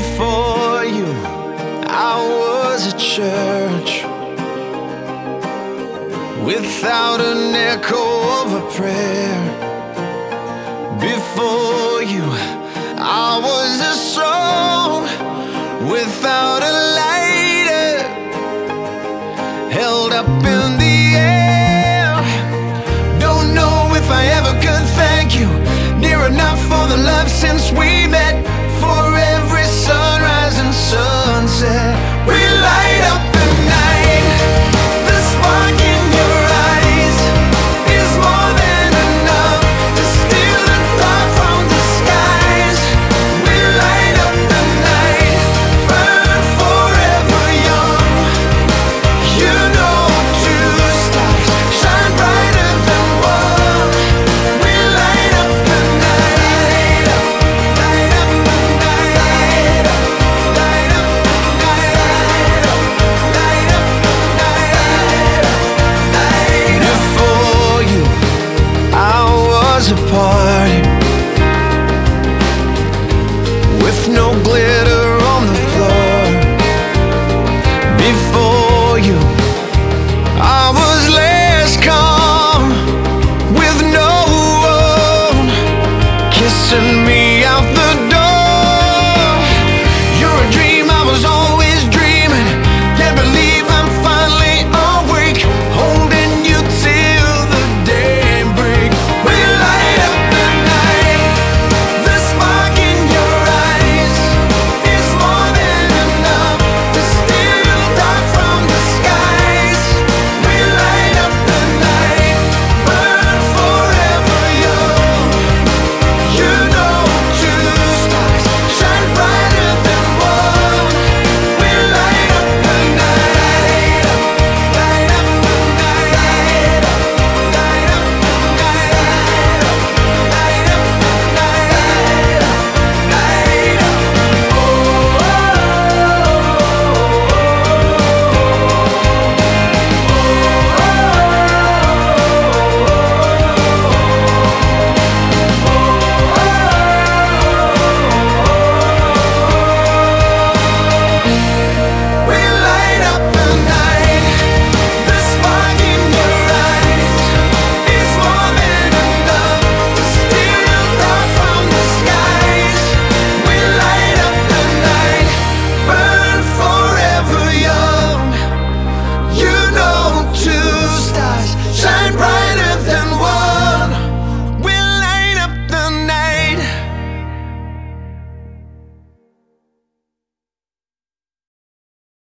Before you, I was a church without an echo of a prayer. Before you, I was a soul without a lighter, held up in the no glitter on the floor. Before you, I was less calm with no one kissing me.